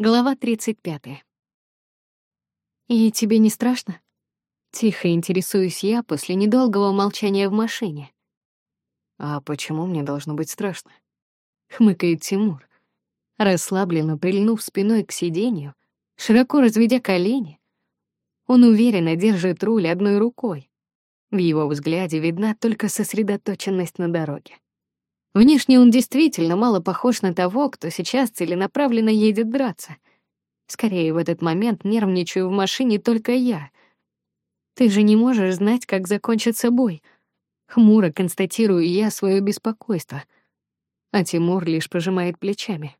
Глава 35. «И тебе не страшно?» Тихо интересуюсь я после недолгого молчания в машине. «А почему мне должно быть страшно?» — хмыкает Тимур, расслабленно прильнув спиной к сиденью, широко разведя колени. Он уверенно держит руль одной рукой. В его взгляде видна только сосредоточенность на дороге. Внешне он действительно мало похож на того, кто сейчас целенаправленно едет драться. Скорее, в этот момент нервничаю в машине только я. Ты же не можешь знать, как закончится бой. Хмуро констатирую я свое беспокойство. А Тимур лишь пожимает плечами.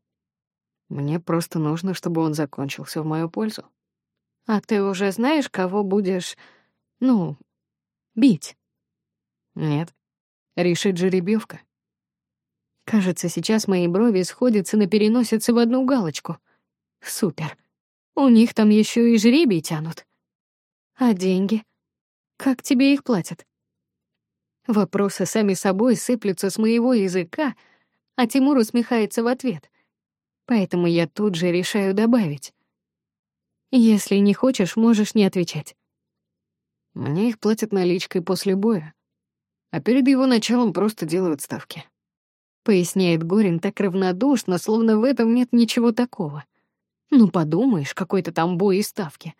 Мне просто нужно, чтобы он закончился в мою пользу. А ты уже знаешь, кого будешь, ну, бить? Нет. Решит жеребьевка. Кажется, сейчас мои брови сходятся на переносице в одну галочку. Супер. У них там еще и жребий тянут. А деньги? Как тебе их платят? Вопросы сами собой сыплются с моего языка, а Тимур усмехается в ответ. Поэтому я тут же решаю добавить. Если не хочешь, можешь не отвечать. Мне их платят наличкой после боя, а перед его началом просто делают ставки поясняет Горин так равнодушно, словно в этом нет ничего такого. Ну, подумаешь, какой-то там бой и ставки.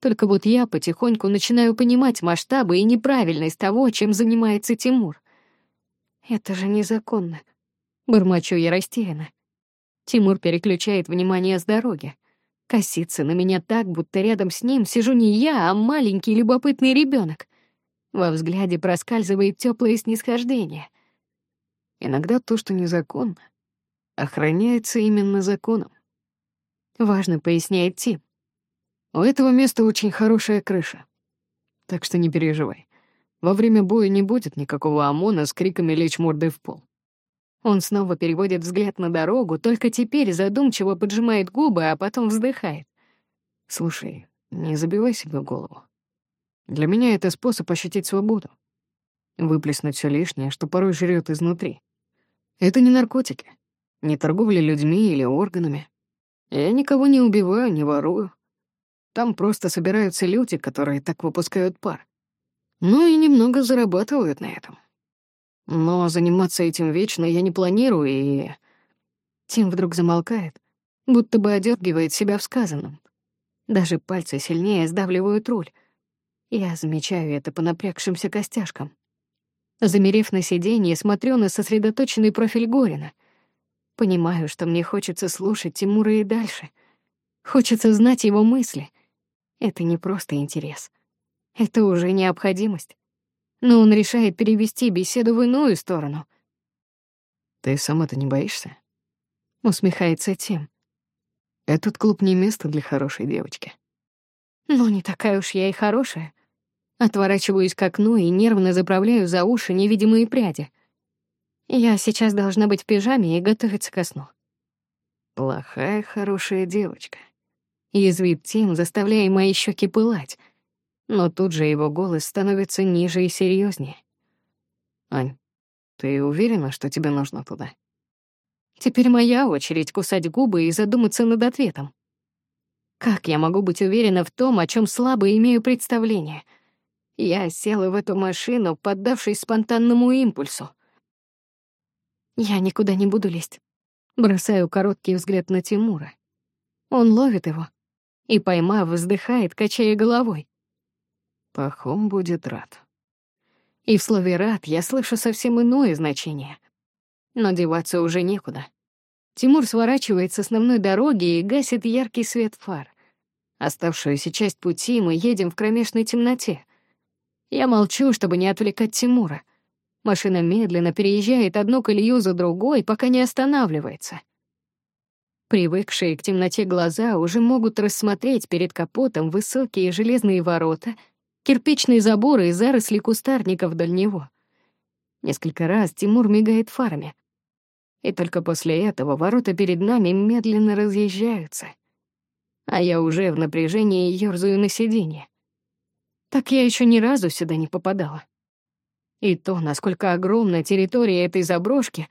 Только вот я потихоньку начинаю понимать масштабы и неправильность того, чем занимается Тимур. Это же незаконно. Бормочу я растерянно. Тимур переключает внимание с дороги. Косится на меня так, будто рядом с ним сижу не я, а маленький любопытный ребенок. Во взгляде проскальзывает теплое снисхождение — Иногда то, что незаконно, охраняется именно законом. Важно поясняет Тим. У этого места очень хорошая крыша. Так что не переживай. Во время боя не будет никакого ОМОНа с криками лечь мордой в пол. Он снова переводит взгляд на дорогу, только теперь задумчиво поджимает губы, а потом вздыхает. Слушай, не забивай себе голову. Для меня это способ ощутить свободу. Выплеснуть все лишнее, что порой жрет изнутри. Это не наркотики, не торговля людьми или органами. Я никого не убиваю, не ворую. Там просто собираются люди, которые так выпускают пар. Ну и немного зарабатывают на этом. Но заниматься этим вечно я не планирую, и... Тим вдруг замолкает, будто бы одергивает себя в сказанном. Даже пальцы сильнее сдавливают руль. Я замечаю это по напрягшимся костяшкам. Замерев на сиденье, смотрю на сосредоточенный профиль Горина. Понимаю, что мне хочется слушать Тимура и дальше. Хочется знать его мысли. Это не просто интерес. Это уже необходимость. Но он решает перевести беседу в иную сторону. «Ты сама-то не боишься?» Усмехается Тим. «Этот клуб не место для хорошей девочки». «Ну, не такая уж я и хорошая. Отворачиваюсь к окну и нервно заправляю за уши невидимые пряди. Я сейчас должна быть в пижаме и готовиться ко сну. Плохая хорошая девочка. Язвит Тим, заставляя мои щеки пылать. Но тут же его голос становится ниже и серьезнее. Ань, ты уверена, что тебе нужно туда? Теперь моя очередь кусать губы и задуматься над ответом. Как я могу быть уверена в том, о чем слабо имею представление — я села в эту машину, поддавшись спонтанному импульсу. Я никуда не буду лезть. Бросаю короткий взгляд на Тимура. Он ловит его и, поймав, вздыхает, качая головой. Пахом будет рад. И в слове «рад» я слышу совсем иное значение. Но деваться уже некуда. Тимур сворачивает с основной дороги и гасит яркий свет фар. Оставшуюся часть пути мы едем в кромешной темноте. Я молчу, чтобы не отвлекать Тимура. Машина медленно переезжает одну колею за другой, пока не останавливается. Привыкшие к темноте глаза уже могут рассмотреть перед капотом высокие железные ворота, кирпичные заборы и заросли кустарника вдоль него. Несколько раз Тимур мигает фарами. И только после этого ворота перед нами медленно разъезжаются. А я уже в напряжении ёрзаю на сиденье. Так я еще ни разу сюда не попадала. И то, насколько огромна территория этой заброшки,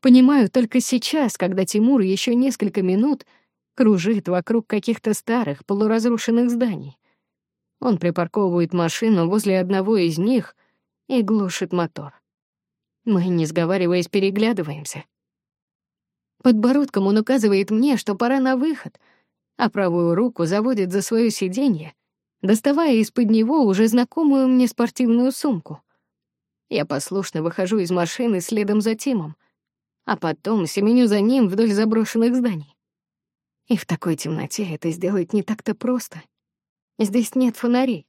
понимаю только сейчас, когда Тимур еще несколько минут кружит вокруг каких-то старых полуразрушенных зданий. Он припарковывает машину возле одного из них и глушит мотор. Мы, не сговариваясь, переглядываемся. Подбородком он указывает мне, что пора на выход, а правую руку заводит за свое сиденье, доставая из-под него уже знакомую мне спортивную сумку. Я послушно выхожу из машины следом за Тимом, а потом семеню за ним вдоль заброшенных зданий. И в такой темноте это сделать не так-то просто. Здесь нет фонарей.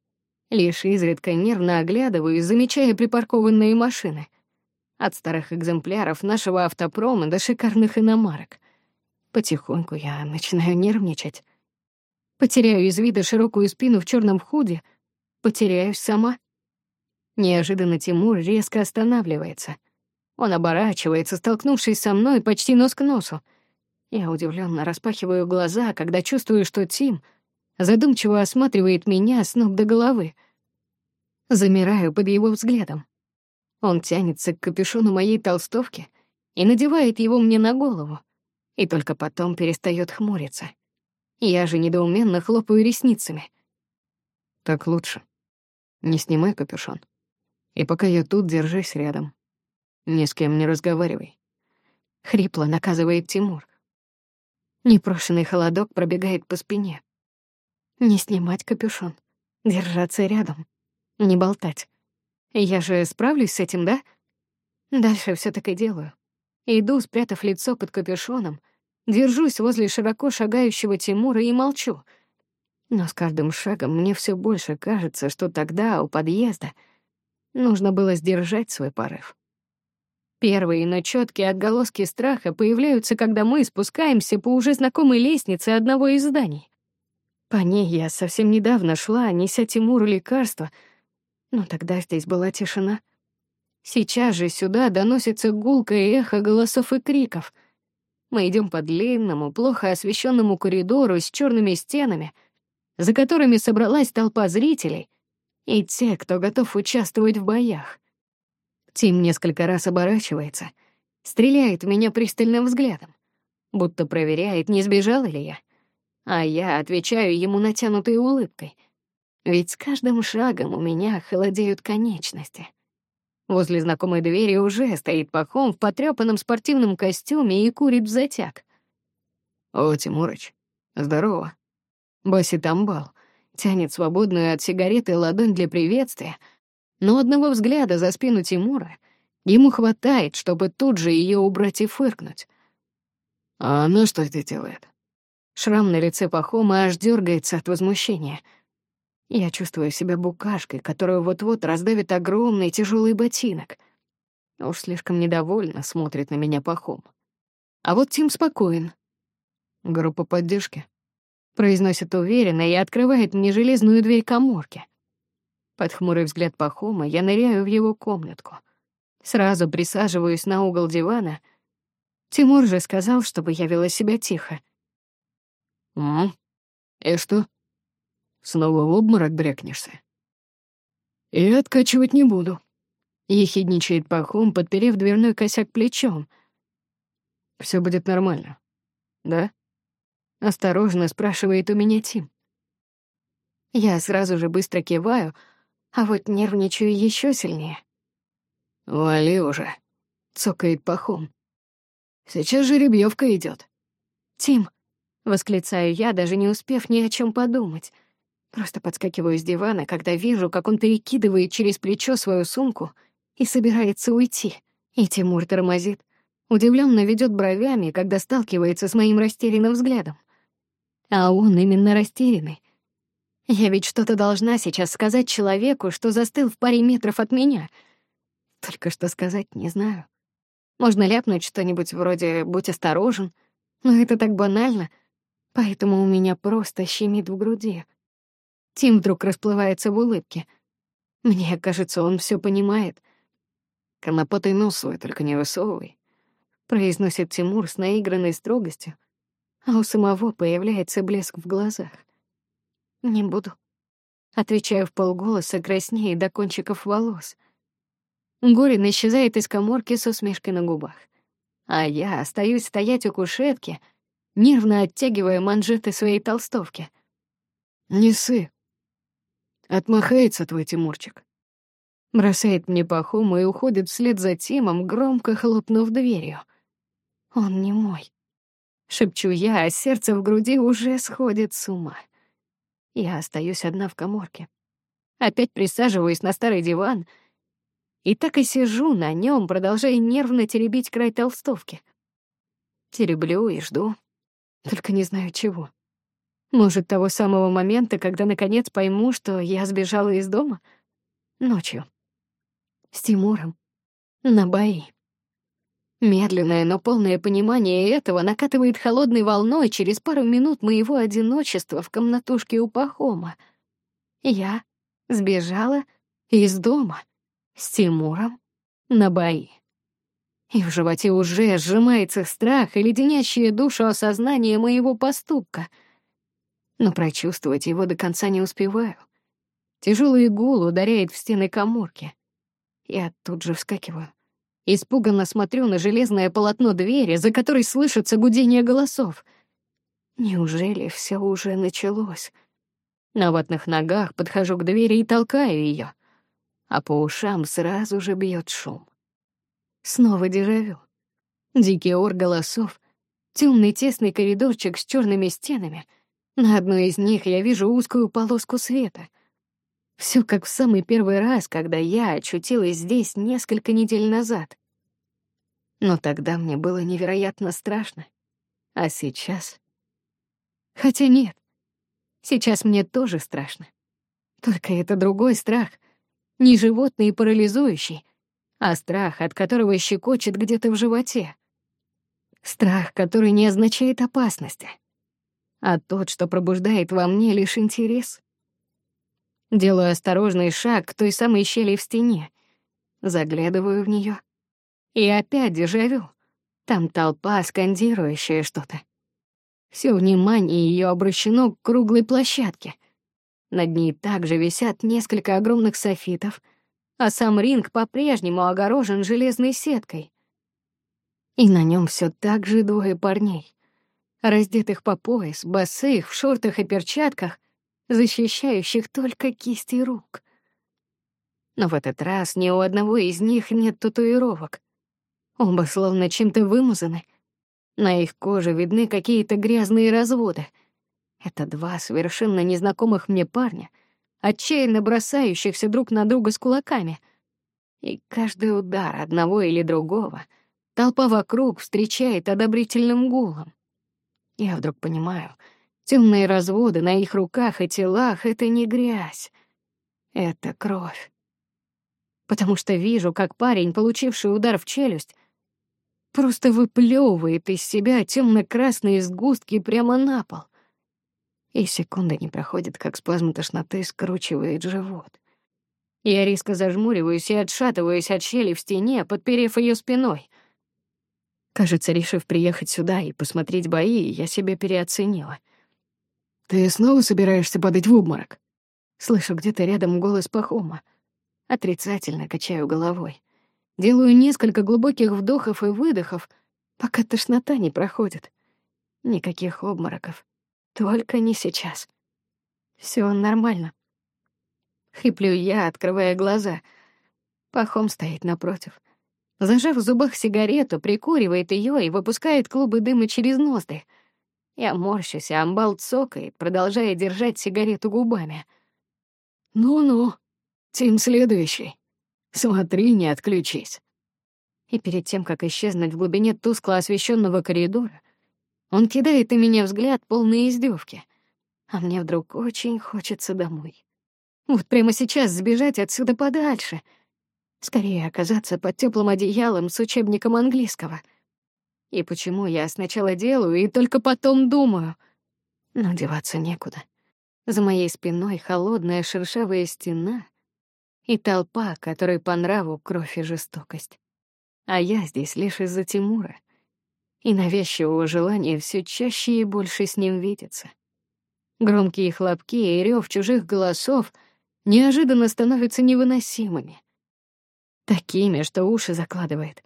Лишь изредка нервно оглядываюсь, замечая припаркованные машины. От старых экземпляров нашего автопрома до шикарных иномарок. Потихоньку я начинаю нервничать. Потеряю из вида широкую спину в черном худе, потеряюсь сама. Неожиданно Тимур резко останавливается. Он оборачивается, столкнувшись со мной почти нос к носу. Я удивленно распахиваю глаза, когда чувствую, что Тим задумчиво осматривает меня с ног до головы. Замираю под его взглядом. Он тянется к капюшону моей толстовки и надевает его мне на голову, и только потом перестает хмуриться. Я же недоуменно хлопаю ресницами. Так лучше. Не снимай капюшон. И пока я тут, держись рядом. Ни с кем не разговаривай. Хрипло наказывает Тимур. Непрошенный холодок пробегает по спине. Не снимать капюшон, держаться рядом, не болтать. Я же справлюсь с этим, да? Дальше все так и делаю. Иду, спрятав лицо под капюшоном, держусь возле широко шагающего Тимура и молчу. Но с каждым шагом мне все больше кажется, что тогда, у подъезда, нужно было сдержать свой порыв. Первые, но четкие отголоски страха появляются, когда мы спускаемся по уже знакомой лестнице одного из зданий. По ней я совсем недавно шла, неся Тимуру лекарства, но тогда здесь была тишина. Сейчас же сюда доносится гулкое эхо голосов и криков. Мы идем по длинному, плохо освещенному коридору с черными стенами, за которыми собралась толпа зрителей и те, кто готов участвовать в боях. Тим несколько раз оборачивается, стреляет в меня пристальным взглядом, будто проверяет, не сбежала ли я. А я отвечаю ему натянутой улыбкой, ведь с каждым шагом у меня холодеют конечности. Возле знакомой двери уже стоит Пахом в потрёпанном спортивном костюме и курит в затяг. «О, Тимурыч, здорово». Басит амбал, тянет свободную от сигареты ладонь для приветствия, но одного взгляда за спину Тимура ему хватает, чтобы тут же ее убрать и фыркнуть. «А она что это делает?» Шрам на лице Пахома аж дергается от возмущения. Я чувствую себя букашкой, которую вот-вот раздавит огромный тяжелый ботинок. Уж слишком недовольно смотрит на меня Пахом. А вот Тим спокоен. «Группа поддержки», — произносит уверенно и открывает мне железную дверь коморки. Под хмурый взгляд Пахома я ныряю в его комнатку. Сразу присаживаюсь на угол дивана. Тимур же сказал, чтобы я вела себя тихо. «М? И что? Снова в обморок брякнешься?» «И откачивать не буду», — ехидничает Пахом, подперев дверной косяк плечом. Все будет нормально, да?» — осторожно спрашивает у меня Тим. Я сразу же быстро киваю — а вот нервничаю еще сильнее. «Вали уже», — цокает Пахом. «Сейчас жеребьевка идет. «Тим», — восклицаю я, даже не успев ни о чем подумать. Просто подскакиваю с дивана, когда вижу, как он перекидывает через плечо свою сумку и собирается уйти. И Тимур тормозит, удивленно ведет бровями, когда сталкивается с моим растерянным взглядом. А он именно растерянный. Я ведь что-то должна сейчас сказать человеку, что застыл в паре метров от меня. Только что сказать не знаю. Можно ляпнуть что-нибудь вроде «будь осторожен», но это так банально, поэтому у меня просто щемит в груди. Тим вдруг расплывается в улыбке. Мне кажется, он все понимает. «Конопатой нос свой только не высовывай», — произносит Тимур с наигранной строгостью, а у самого появляется блеск в глазах. «Не буду». Отвечаю в полголоса, краснее до кончиков волос. Горин исчезает из коморки с усмешкой на губах. А я остаюсь стоять у кушетки нервно оттягивая манжеты своей толстовки. «Не сы. Отмахается твой Тимурчик». Бросает мне пахому и уходит вслед за Тимом, громко хлопнув дверью. «Он не мой». Шепчу я, а сердце в груди уже сходит с ума. Я остаюсь одна в коморке. Опять присаживаюсь на старый диван и так и сижу на нем, продолжая нервно теребить край толстовки. Тереблю и жду, только не знаю чего. Может, того самого момента, когда наконец пойму, что я сбежала из дома? Ночью. С Тимуром. На бои. Медленное, но полное понимание этого накатывает холодной волной через пару минут моего одиночества в комнатушке у Пахома. Я сбежала из дома с Тимуром на бои. И в животе уже сжимается страх и леденящее душу осознание моего поступка. Но прочувствовать его до конца не успеваю. Тяжелый гул ударяет в стены каморки. Я тут же вскакиваю. Испуганно смотрю на железное полотно двери, за которой слышится гудение голосов. Неужели все уже началось? На ватных ногах подхожу к двери и толкаю ее, а по ушам сразу же бьет шум. Снова дежавю. Дикий ор голосов, темный тесный коридорчик с черными стенами. На одной из них я вижу узкую полоску света. Все как в самый первый раз, когда я очутилась здесь несколько недель назад. Но тогда мне было невероятно страшно. А сейчас... Хотя нет, сейчас мне тоже страшно. Только это другой страх, не животный и парализующий, а страх, от которого щекочет где-то в животе. Страх, который не означает опасности, а тот, что пробуждает во мне лишь интерес. Делаю осторожный шаг к той самой щели в стене, заглядываю в нее и опять дежавю. Там толпа, скандирующая что-то. Все внимание ее обращено к круглой площадке. Над ней также висят несколько огромных софитов, а сам ринг по-прежнему огорожен железной сеткой. И на нем все так же двое парней, раздетых по пояс, босых, в шортах и перчатках, защищающих только кисти рук. Но в этот раз ни у одного из них нет татуировок. Оба словно чем-то вымазаны. На их коже видны какие-то грязные разводы. Это два совершенно незнакомых мне парня, отчаянно бросающихся друг на друга с кулаками. И каждый удар одного или другого толпа вокруг встречает одобрительным гулом. Я вдруг понимаю, темные разводы на их руках и телах — это не грязь, это кровь. Потому что вижу, как парень, получивший удар в челюсть, просто выплевывает из себя темно-красные сгустки прямо на пол. И секунды не проходит, как спазм тошноты скручивает живот. Я резко зажмуриваюсь и отшатываюсь от щели в стене, подперев ее спиной. Кажется, решив приехать сюда и посмотреть бои, я себя переоценила. «Ты снова собираешься падать в обморок?» Слышу где-то рядом голос Пахома. Отрицательно качаю головой. Делаю несколько глубоких вдохов и выдохов, пока тошнота не проходит. Никаких обмороков. Только не сейчас. Все нормально. Хриплю я, открывая глаза. Пахом стоит напротив. Зажав в зубах сигарету, прикуривает ее и выпускает клубы дыма через ноздри. Я морщусь, а амбал цокает, продолжая держать сигарету губами. «Ну-ну, Тим следующий». Смотри, не отключись. И перед тем, как исчезнуть в глубине тускло освещенного коридора, он кидает на меня взгляд полный издевки. А мне вдруг очень хочется домой. Вот прямо сейчас сбежать отсюда подальше. Скорее оказаться под теплым одеялом с учебником английского. И почему я сначала делаю и только потом думаю? Но деваться некуда. За моей спиной холодная шершавая стена, и толпа, которой по нраву кровь и жестокость. А я здесь лишь из-за Тимура и навязчивого желания все чаще и больше с ним видеться. Громкие хлопки и рев чужих голосов неожиданно становятся невыносимыми. Такими, что уши закладывает.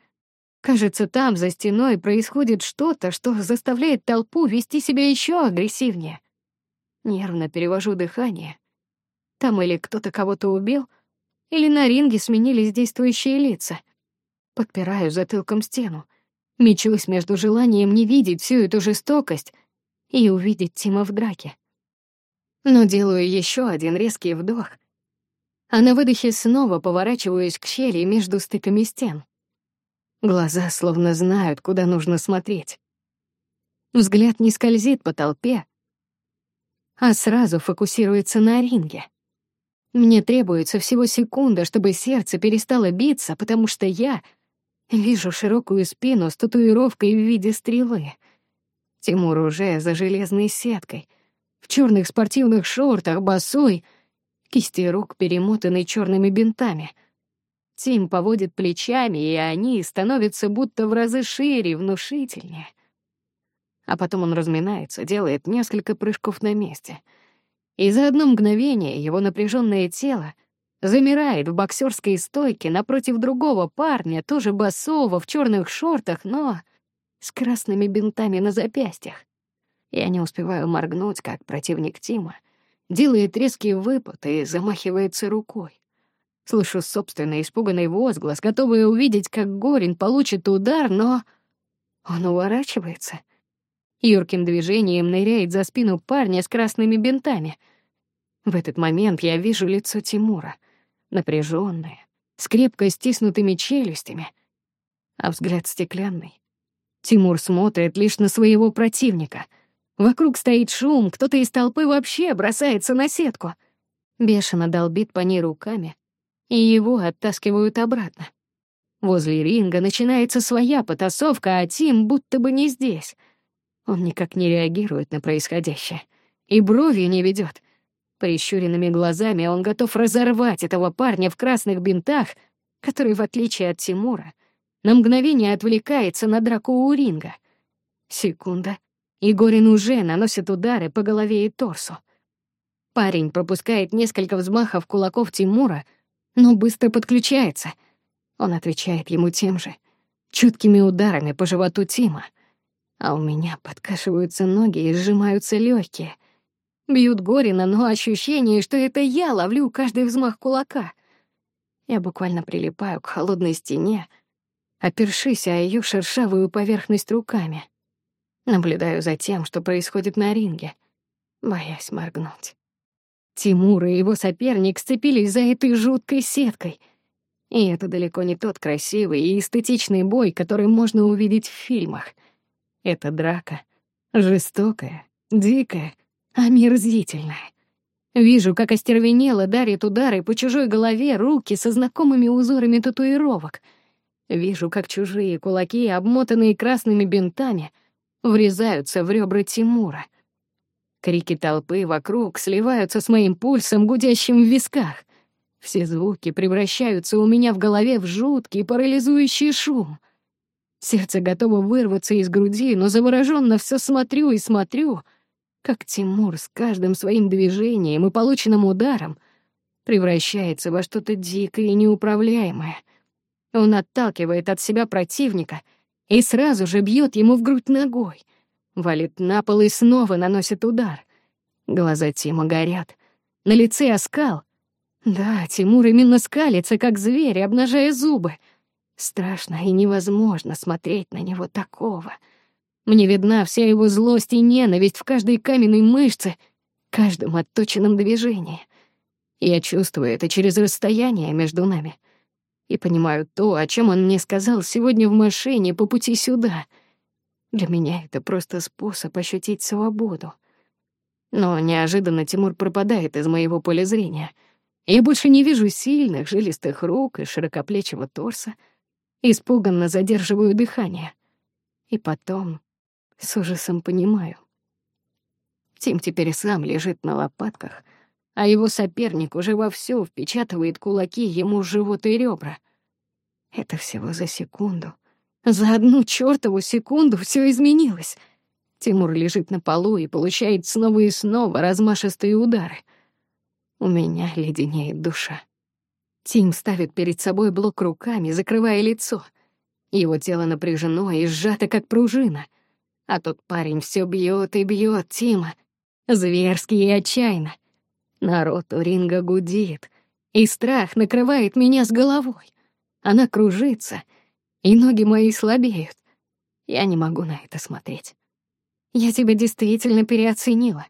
Кажется, там, за стеной, происходит что-то, что заставляет толпу вести себя еще агрессивнее. Нервно перевожу дыхание. Там или кто-то кого-то убил, или на ринге сменились действующие лица. Подпираю затылком стену. Мечусь между желанием не видеть всю эту жестокость и увидеть Тима в драке. Но делаю еще один резкий вдох, а на выдохе снова поворачиваюсь к щели между стыками стен. Глаза словно знают, куда нужно смотреть. Взгляд не скользит по толпе, а сразу фокусируется на ринге. Мне требуется всего секунда, чтобы сердце перестало биться, потому что я вижу широкую спину с татуировкой в виде стрелы. Тимур уже за железной сеткой, в черных спортивных шортах, босой, кисти рук перемотаны черными бинтами. Тим поводит плечами, и они становятся будто в разы шире, внушительнее. А потом он разминается, делает несколько прыжков на месте. И за одно мгновение его напряженное тело замирает в боксерской стойке напротив другого парня, тоже босого, в черных шортах, но с красными бинтами на запястьях. Я не успеваю моргнуть, как противник Тима делает резкий выпад и замахивается рукой. Слышу собственный испуганный возглас, готовый увидеть, как Горин получит удар, но он уворачивается. Юрким движением ныряет за спину парня с красными бинтами. В этот момент я вижу лицо Тимура, напряженное, с крепко стиснутыми челюстями, а взгляд стеклянный. Тимур смотрит лишь на своего противника — Вокруг стоит шум, кто-то из толпы вообще бросается на сетку. Бешено долбит по ней руками, и его оттаскивают обратно. Возле ринга начинается своя потасовка, а Тим будто бы не здесь. Он никак не реагирует на происходящее. И бровью не ведет. Прищуренными глазами он готов разорвать этого парня в красных бинтах, который, в отличие от Тимура, на мгновение отвлекается на драку у ринга. Секунда, и Горин уже наносит удары по голове и торсу. Парень пропускает несколько взмахов кулаков Тимура, но быстро подключается. Он отвечает ему тем же, чуткими ударами по животу Тима. А у меня подкашиваются ноги и сжимаются легкие. Бьют Горина, но ощущение, что это я ловлю каждый взмах кулака. Я буквально прилипаю к холодной стене, опершись о ее шершавую поверхность руками. Наблюдаю за тем, что происходит на ринге, боясь моргнуть. Тимур и его соперник сцепились за этой жуткой сеткой. И это далеко не тот красивый и эстетичный бой, который можно увидеть в фильмах. Это драка. Жестокая, дикая, омерзительная. Вижу, как остервенело дарит удары по чужой голове руки со знакомыми узорами татуировок. Вижу, как чужие кулаки, обмотанные красными бинтами — врезаются в ребра Тимура. Крики толпы вокруг сливаются с моим пульсом, гудящим в висках. Все звуки превращаются у меня в голове в жуткий парализующий шум. Сердце готово вырваться из груди, но завороженно все смотрю и смотрю, как Тимур с каждым своим движением и полученным ударом превращается во что-то дикое и неуправляемое. Он отталкивает от себя противника — и сразу же бьет ему в грудь ногой. Валит на пол и снова наносит удар. Глаза Тима горят. На лице оскал. Да, Тимур именно скалится, как зверь, обнажая зубы. Страшно и невозможно смотреть на него такого. Мне видна вся его злость и ненависть в каждой каменной мышце, каждом отточенном движении. Я чувствую это через расстояние между нами — и понимаю то, о чем он мне сказал сегодня в машине по пути сюда. Для меня это просто способ ощутить свободу. Но неожиданно Тимур пропадает из моего поля зрения. Я больше не вижу сильных, жилистых рук и широкоплечего торса. Испуганно задерживаю дыхание. И потом с ужасом понимаю. Тим теперь сам лежит на лопатках — а его соперник уже вовсю впечатывает кулаки ему в живот и ребра. Это всего за секунду. За одну чёртову секунду все изменилось. Тимур лежит на полу и получает снова и снова размашистые удары. У меня леденеет душа. Тим ставит перед собой блок руками, закрывая лицо. Его тело напряжено и сжато, как пружина. А тот парень все бьет и бьет Тима. Зверски и отчаянно. Народ у ринга гудит, и страх накрывает меня с головой. Она кружится, и ноги мои слабеют. Я не могу на это смотреть. Я тебя действительно переоценила.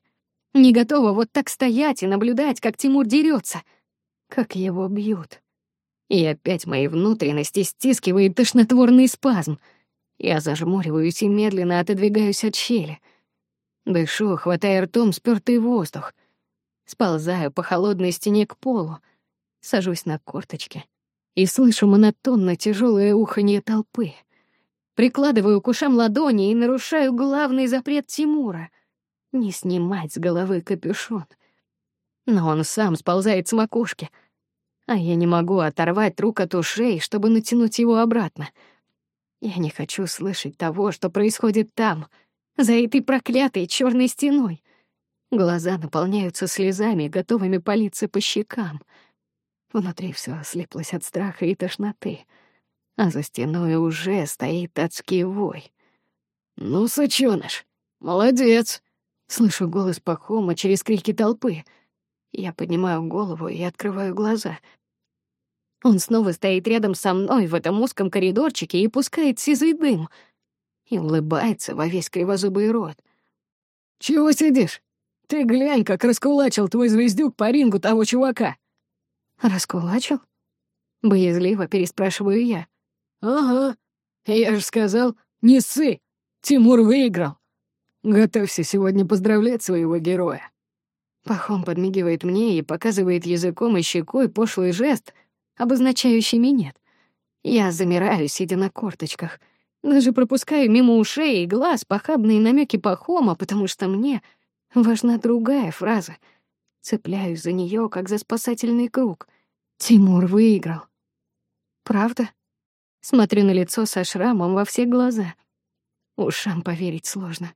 Не готова вот так стоять и наблюдать, как Тимур дерется, как его бьют. И опять мои внутренности стискивает тошнотворный спазм. Я зажмуриваюсь и медленно отодвигаюсь от щели. Дышу, хватая ртом спёртый воздух. Сползаю по холодной стене к полу, сажусь на корточки и слышу монотонно тяжелое уханье толпы. Прикладываю к ушам ладони и нарушаю главный запрет Тимура — не снимать с головы капюшон. Но он сам сползает с макушки — а я не могу оторвать рук от ушей, чтобы натянуть его обратно. Я не хочу слышать того, что происходит там, за этой проклятой черной стеной. Глаза наполняются слезами, готовыми палиться по щекам. Внутри все ослеплось от страха и тошноты, а за стеной уже стоит адский вой. «Ну, сычёныш, молодец!» Слышу голос Пахома через крики толпы — я поднимаю голову и открываю глаза. Он снова стоит рядом со мной в этом узком коридорчике и пускает сизый дым. И улыбается во весь кривозубый рот. «Чего сидишь? Ты глянь, как раскулачил твой звездюк по рингу того чувака!» «Раскулачил?» Боязливо переспрашиваю я. «Ага, я же сказал, не ссы! Тимур выиграл! Готовься сегодня поздравлять своего героя!» Пахом подмигивает мне и показывает языком и щекой пошлый жест, обозначающий минет. Я замираю, сидя на корточках. Даже пропускаю мимо ушей и глаз похабные намеки Пахома, потому что мне важна другая фраза. Цепляюсь за нее, как за спасательный круг. Тимур выиграл. Правда? Смотрю на лицо со шрамом во все глаза. Ушам поверить сложно.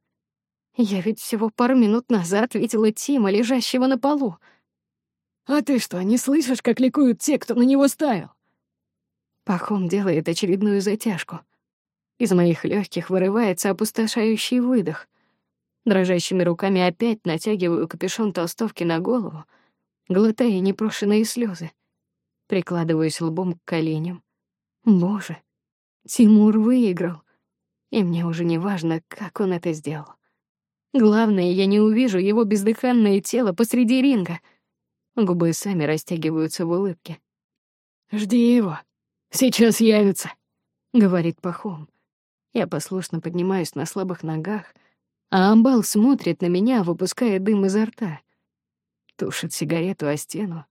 Я ведь всего пару минут назад видела Тима, лежащего на полу. А ты что, не слышишь, как ликуют те, кто на него ставил? Пахом делает очередную затяжку. Из моих легких вырывается опустошающий выдох. Дрожащими руками опять натягиваю капюшон толстовки на голову, глотая непрошенные слезы. Прикладываюсь лбом к коленям. Боже, Тимур выиграл, и мне уже не важно, как он это сделал. Главное, я не увижу его бездыханное тело посреди ринга. Губы сами растягиваются в улыбке. «Жди его. Сейчас явится», — говорит Пахом. Я послушно поднимаюсь на слабых ногах, а Амбал смотрит на меня, выпуская дым изо рта. Тушит сигарету о стену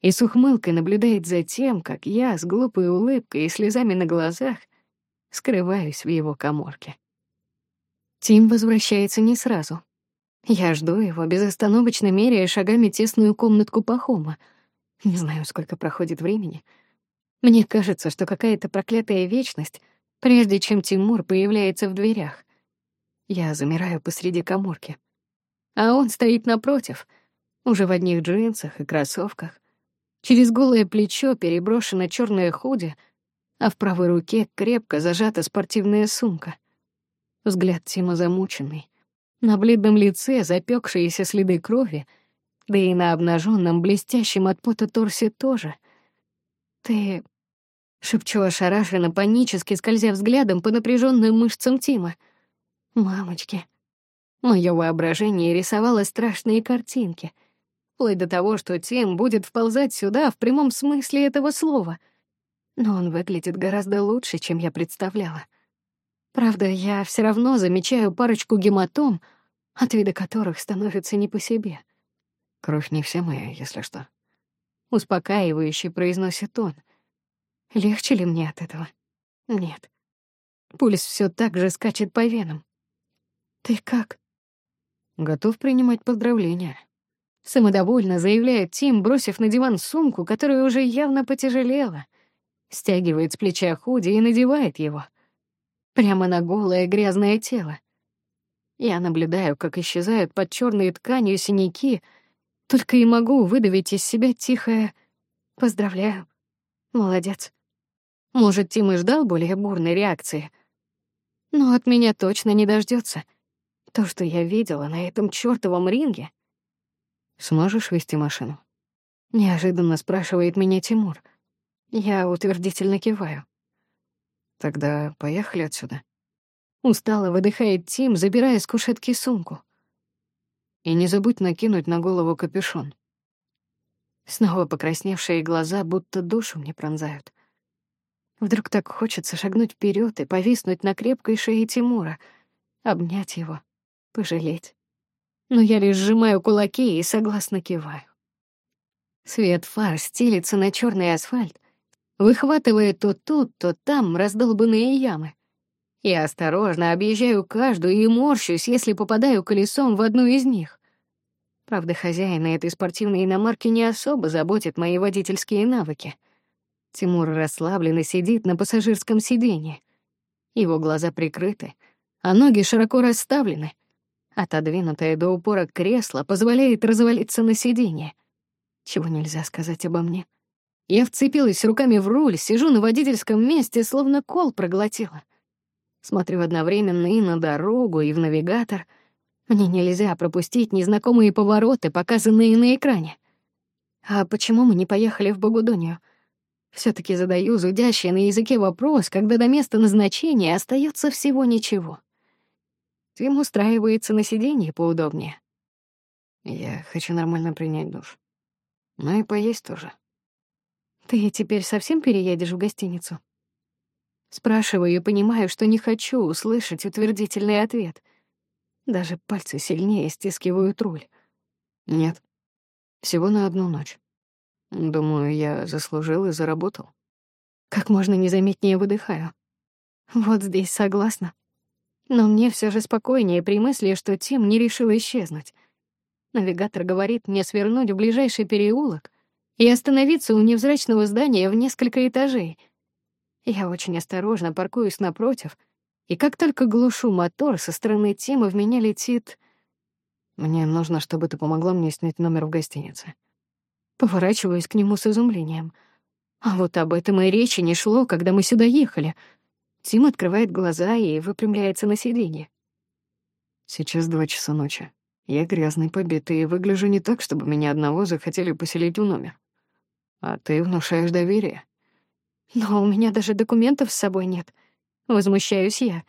и с ухмылкой наблюдает за тем, как я с глупой улыбкой и слезами на глазах скрываюсь в его каморке. Тим возвращается не сразу. Я жду его, безостановочно меряя шагами тесную комнатку Пахома. Не знаю, сколько проходит времени. Мне кажется, что какая-то проклятая вечность, прежде чем Тимур появляется в дверях. Я замираю посреди каморки. А он стоит напротив, уже в одних джинсах и кроссовках. Через голое плечо переброшена черная худи, а в правой руке крепко зажата спортивная сумка — Взгляд Тима замученный. На бледном лице запекшиеся следы крови, да и на обнаженном блестящем от пота торсе тоже. «Ты...» — шепчу ошарашенно, панически скользя взглядом по напряженным мышцам Тима. «Мамочки...» Моё воображение рисовало страшные картинки, вплоть до того, что Тим будет вползать сюда в прямом смысле этого слова. Но он выглядит гораздо лучше, чем я представляла. Правда, я все равно замечаю парочку гематом, от вида которых становится не по себе. Кровь не вся моя, если что. Успокаивающе произносит он. Легче ли мне от этого? Нет. Пульс все так же скачет по венам. Ты как? Готов принимать поздравления. Самодовольно заявляет Тим, бросив на диван сумку, которая уже явно потяжелела. Стягивает с плеча худи и надевает его — прямо на голое грязное тело. Я наблюдаю, как исчезают под черной тканью синяки, только и могу выдавить из себя тихое «Поздравляю, молодец». Может, Тим и ждал более бурной реакции. Но от меня точно не дождется. То, что я видела на этом чёртовом ринге... «Сможешь вести машину?» Неожиданно спрашивает меня Тимур. Я утвердительно киваю. «Тогда поехали отсюда». Устало выдыхает Тим, забирая с кушетки сумку. «И не забудь накинуть на голову капюшон». Снова покрасневшие глаза будто душу мне пронзают. Вдруг так хочется шагнуть вперед и повиснуть на крепкой шее Тимура, обнять его, пожалеть. Но я лишь сжимаю кулаки и согласно киваю. Свет фар стелится на черный асфальт, выхватывая то тут, то там раздолбанные ямы. Я осторожно объезжаю каждую и морщусь, если попадаю колесом в одну из них. Правда, хозяина этой спортивной иномарки не особо заботят мои водительские навыки — Тимур расслабленно сидит на пассажирском сиденье. Его глаза прикрыты, а ноги широко расставлены. Отодвинутое до упора кресло позволяет развалиться на сиденье. Чего нельзя сказать обо мне. Я вцепилась руками в руль, сижу на водительском месте, словно кол проглотила. Смотрю одновременно и на дорогу, и в навигатор. Мне нельзя пропустить незнакомые повороты, показанные на экране. А почему мы не поехали в Богудонию? все таки задаю зудящий на языке вопрос, когда до места назначения остается всего ничего. Тим устраивается на сиденье поудобнее. Я хочу нормально принять душ. Ну и поесть тоже. Ты теперь совсем переедешь в гостиницу? Спрашиваю и понимаю, что не хочу услышать утвердительный ответ. Даже пальцы сильнее стискивают руль. Нет. Всего на одну ночь. Думаю, я заслужил и заработал. Как можно незаметнее выдыхаю. Вот здесь согласна. Но мне все же спокойнее при мысли, что Тим не решил исчезнуть. Навигатор говорит мне свернуть в ближайший переулок и остановиться у невзрачного здания в несколько этажей. Я очень осторожно паркуюсь напротив, и как только глушу мотор, со стороны Тима в меня летит... Мне нужно, чтобы ты помогла мне снять номер в гостинице. Поворачиваюсь к нему с изумлением. А вот об этом и речи не шло, когда мы сюда ехали. Тим открывает глаза и выпрямляется на сиденье. Сейчас два часа ночи. Я грязный, побитый и выгляжу не так, чтобы меня одного захотели поселить в номер. А ты внушаешь доверие. Но у меня даже документов с собой нет. Возмущаюсь я.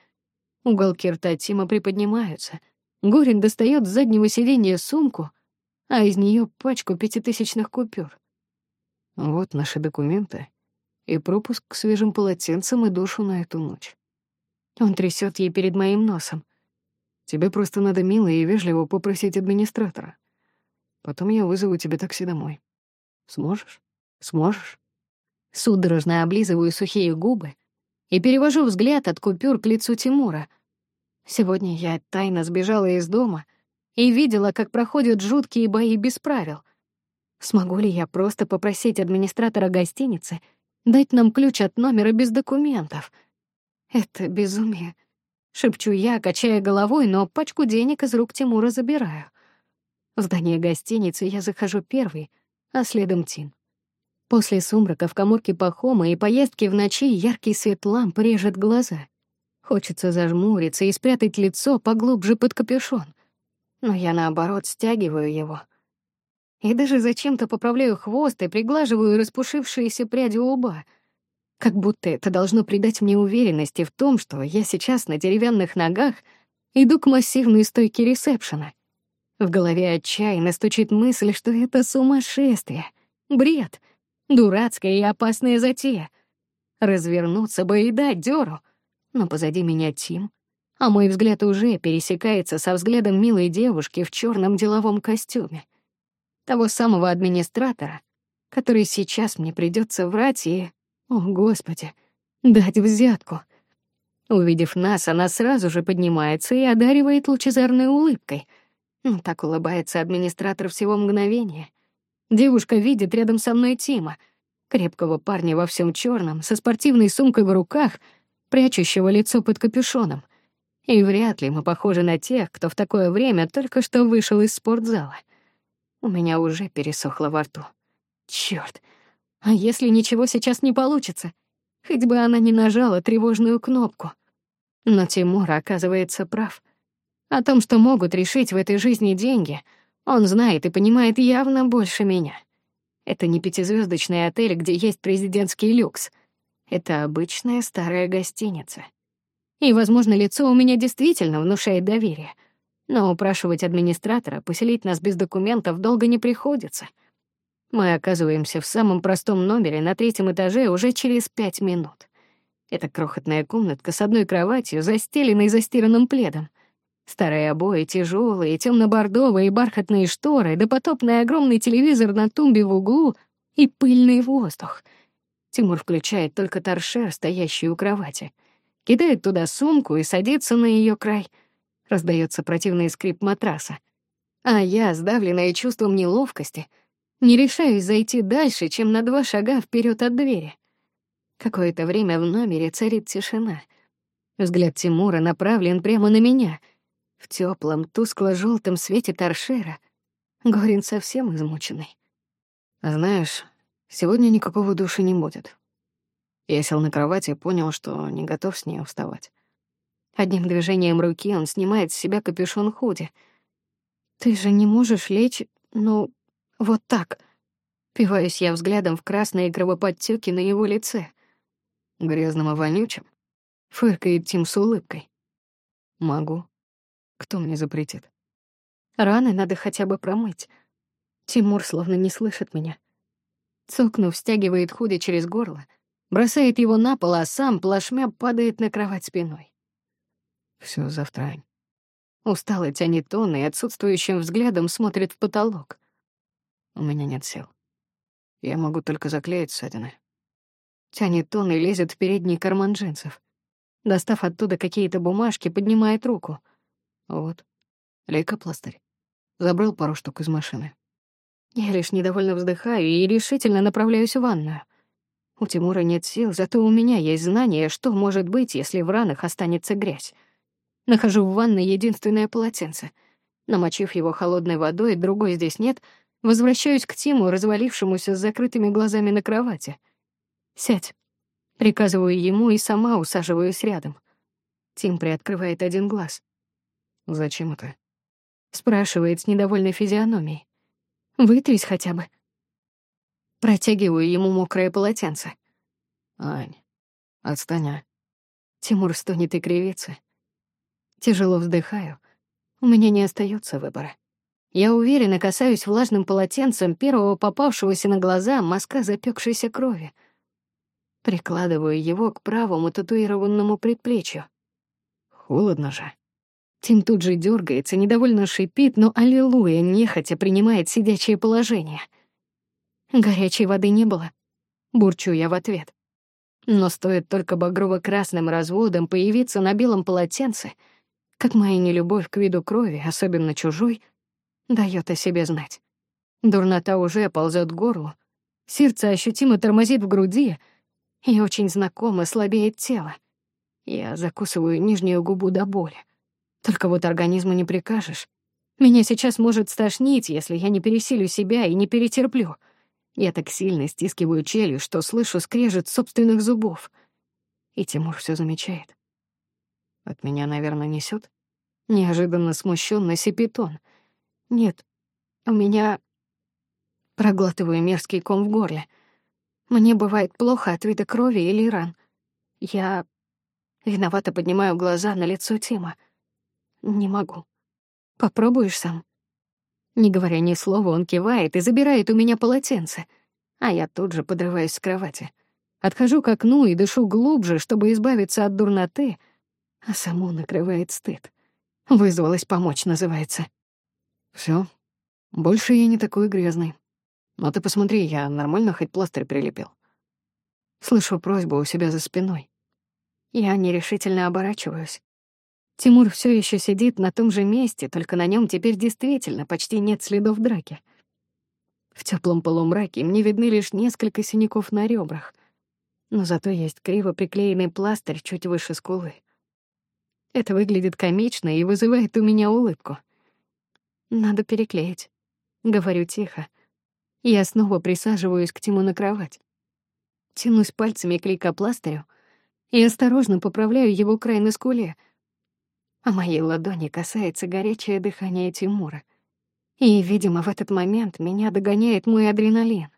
Уголки рта Тима приподнимаются. Горин достает с заднего сиденья сумку — а из нее пачку пятитысячных купюр. Вот наши документы и пропуск к свежим полотенцам и душу на эту ночь. Он трясет ей перед моим носом. Тебе просто надо мило и вежливо попросить администратора. Потом я вызову тебе такси домой. Сможешь? Сможешь? Судорожно облизываю сухие губы и перевожу взгляд от купюр к лицу Тимура. Сегодня я тайно сбежала из дома — и видела, как проходят жуткие бои без правил. Смогу ли я просто попросить администратора гостиницы дать нам ключ от номера без документов? Это безумие. Шепчу я, качая головой, но пачку денег из рук Тимура забираю. В здание гостиницы я захожу первый, а следом Тин. После сумрака в коморке Пахома и поездки в ночи яркий свет ламп режет глаза. Хочется зажмуриться и спрятать лицо поглубже под капюшон но я, наоборот, стягиваю его. И даже зачем-то поправляю хвост и приглаживаю распушившиеся пряди у лба, как будто это должно придать мне уверенности в том, что я сейчас на деревянных ногах иду к массивной стойке ресепшена. В голове отчаянно стучит мысль, что это сумасшествие, бред, дурацкая и опасная затея. Развернуться бы и дать дёру, но позади меня Тим, а мой взгляд уже пересекается со взглядом милой девушки в черном деловом костюме. Того самого администратора, который сейчас мне придется врать и, о господи, дать взятку. Увидев нас, она сразу же поднимается и одаривает лучезарной улыбкой. Ну, так улыбается администратор всего мгновения. Девушка видит рядом со мной Тима, крепкого парня во всем черном, со спортивной сумкой в руках, прячущего лицо под капюшоном. И вряд ли мы похожи на тех, кто в такое время только что вышел из спортзала. У меня уже пересохло во рту. Чёрт. А если ничего сейчас не получится? Хоть бы она не нажала тревожную кнопку. Но Тимур, оказывается, прав. О том, что могут решить в этой жизни деньги, он знает и понимает явно больше меня. Это не пятизвездочный отель, где есть президентский люкс. Это обычная старая гостиница. И, возможно, лицо у меня действительно внушает доверие. Но упрашивать администратора поселить нас без документов долго не приходится. Мы оказываемся в самом простом номере на третьем этаже уже через пять минут. Это крохотная комнатка с одной кроватью, застеленной застиранным пледом. Старые обои, тяжелые, темно-бордовые бархатные шторы, допотопный огромный телевизор на тумбе в углу и пыльный воздух. Тимур включает только торшер, стоящий у кровати — кидает туда сумку и садится на ее край. Раздается противный скрип матраса. А я, сдавленная чувством неловкости, не решаюсь зайти дальше, чем на два шага вперед от двери. Какое-то время в номере царит тишина. Взгляд Тимура направлен прямо на меня. В теплом, тускло желтом свете торшера Горин совсем измученный. Знаешь, сегодня никакого души не будет. Я сел на кровати и понял, что не готов с ней вставать. Одним движением руки он снимает с себя капюшон худи. «Ты же не можешь лечь, ну, вот так». Пиваюсь я взглядом в красные кровоподтёки на его лице. Грязным и вонючим. Фыркает Тим с улыбкой. Могу. Кто мне запретит? Раны надо хотя бы промыть. Тимур словно не слышит меня. Цокнув, стягивает худи через горло — бросает его на пол, а сам плашмя падает на кровать спиной. Все завтра. Устало тянет он и отсутствующим взглядом смотрит в потолок. У меня нет сил. Я могу только заклеить ссадины. Тянет он и лезет в передний карман джинсов. Достав оттуда какие-то бумажки, поднимает руку. Вот. Лейкопластырь. Забрал пару штук из машины. Я лишь недовольно вздыхаю и решительно направляюсь в ванную. У Тимура нет сил, зато у меня есть знание, что может быть, если в ранах останется грязь. Нахожу в ванной единственное полотенце. Намочив его холодной водой, другой здесь нет, возвращаюсь к Тиму, развалившемуся с закрытыми глазами на кровати. «Сядь». Приказываю ему и сама усаживаюсь рядом. Тим приоткрывает один глаз. «Зачем это?» Спрашивает с недовольной физиономией. «Вытрись хотя бы». Протягиваю ему мокрое полотенце. «Ань, отстань, а». Тимур стонет и кривится. Тяжело вздыхаю. У меня не остается выбора. Я уверенно касаюсь влажным полотенцем первого попавшегося на глаза мазка запекшейся крови. Прикладываю его к правому татуированному предплечью. Холодно же. Тим тут же дергается, недовольно шипит, но аллилуйя нехотя принимает сидячее положение — Горячей воды не было. Бурчу я в ответ. Но стоит только багрово-красным разводом появиться на белом полотенце, как моя нелюбовь к виду крови, особенно чужой, даёт о себе знать. Дурнота уже ползёт к горлу, сердце ощутимо тормозит в груди, и очень знакомо слабеет тело. Я закусываю нижнюю губу до боли. Только вот организму не прикажешь. Меня сейчас может стошнить, если я не пересилю себя и не перетерплю — я так сильно стискиваю челюсть, что слышу скрежет собственных зубов. И Тимур все замечает. От меня, наверное, несет. Неожиданно смущенно сипит он. Нет, у меня... Проглатываю мерзкий ком в горле. Мне бывает плохо от вида крови или ран. Я виновато поднимаю глаза на лицо Тима. Не могу. Попробуешь сам? Не говоря ни слова, он кивает и забирает у меня полотенце, а я тут же подрываюсь с кровати. Отхожу к окну и дышу глубже, чтобы избавиться от дурноты, а саму накрывает стыд. Вызвалась помочь, называется. Все, больше я не такой грязный. Но ты посмотри, я нормально хоть пластырь прилепил. Слышу просьбу у себя за спиной. Я нерешительно оборачиваюсь. Тимур все еще сидит на том же месте, только на нем теперь действительно почти нет следов драки. В теплом полумраке мне видны лишь несколько синяков на ребрах, но зато есть криво приклеенный пластырь чуть выше скулы. Это выглядит комично и вызывает у меня улыбку. Надо переклеить. Говорю тихо. Я снова присаживаюсь к Тиму на кровать. тянусь пальцами к лейкопластырю и осторожно поправляю его край на скуле, а моей ладони касается горячее дыхание Тимура. И, видимо, в этот момент меня догоняет мой адреналин.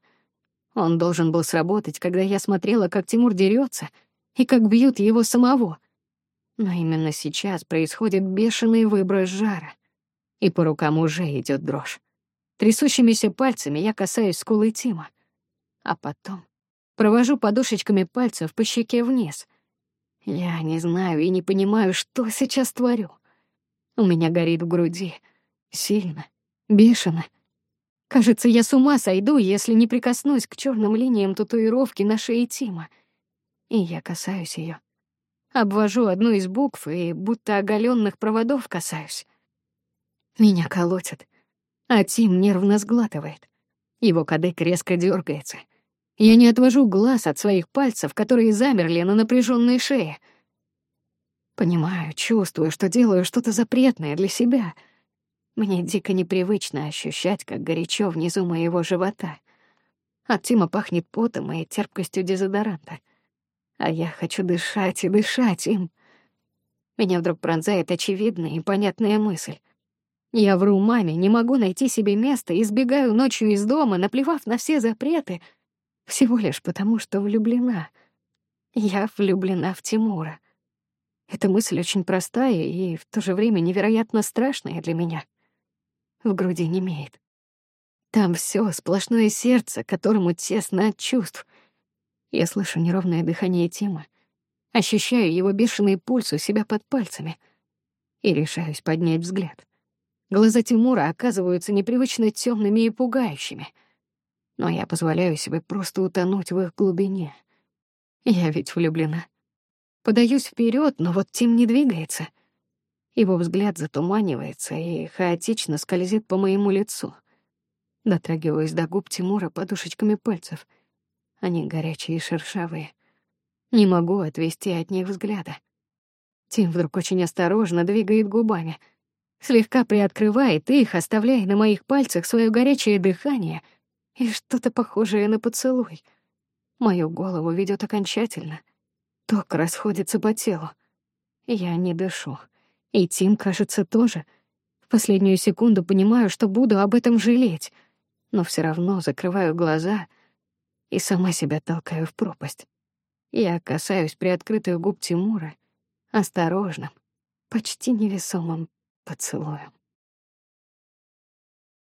Он должен был сработать, когда я смотрела, как Тимур дерется и как бьют его самого. Но именно сейчас происходит бешеный выброс жара, и по рукам уже идет дрожь. Трясущимися пальцами я касаюсь скулы Тима, а потом провожу подушечками пальцев по щеке вниз. Я не знаю и не понимаю, что сейчас творю. У меня горит в груди. Сильно, бешено. Кажется, я с ума сойду, если не прикоснусь к черным линиям татуировки на шее Тима. И я касаюсь ее. Обвожу одну из букв и будто оголенных проводов касаюсь. Меня колотит, а Тим нервно сглатывает. Его кадык резко дергается. Я не отвожу глаз от своих пальцев, которые замерли на напряженной шее. Понимаю, чувствую, что делаю что-то запретное для себя — мне дико непривычно ощущать, как горячо внизу моего живота. От Тима пахнет потом и терпкостью дезодоранта. А я хочу дышать и дышать им. Меня вдруг пронзает очевидная и понятная мысль. Я вру маме, не могу найти себе места и сбегаю ночью из дома, наплевав на все запреты, всего лишь потому, что влюблена. Я влюблена в Тимура. Эта мысль очень простая и в то же время невероятно страшная для меня в груди немеет. Там все сплошное сердце, которому тесно от чувств. Я слышу неровное дыхание Тима, ощущаю его бешеный пульс у себя под пальцами и решаюсь поднять взгляд. Глаза Тимура оказываются непривычно темными и пугающими, но я позволяю себе просто утонуть в их глубине. Я ведь влюблена. Подаюсь вперед, но вот Тим не двигается — его взгляд затуманивается и хаотично скользит по моему лицу. Дотрагиваюсь до губ Тимура подушечками пальцев. Они горячие и шершавые. Не могу отвести от них взгляда. Тим вдруг очень осторожно двигает губами, слегка приоткрывает их, оставляя на моих пальцах свое горячее дыхание и что-то похожее на поцелуй. Мою голову ведет окончательно. Ток расходится по телу. Я не дышу. И Тим, кажется, тоже. В последнюю секунду понимаю, что буду об этом жалеть, но все равно закрываю глаза и сама себя толкаю в пропасть. Я касаюсь приоткрытых губ Тимура осторожным, почти невесомым поцелуем.